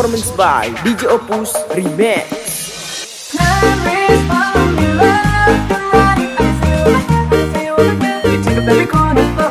performance by DJ Opus Remix. Every corner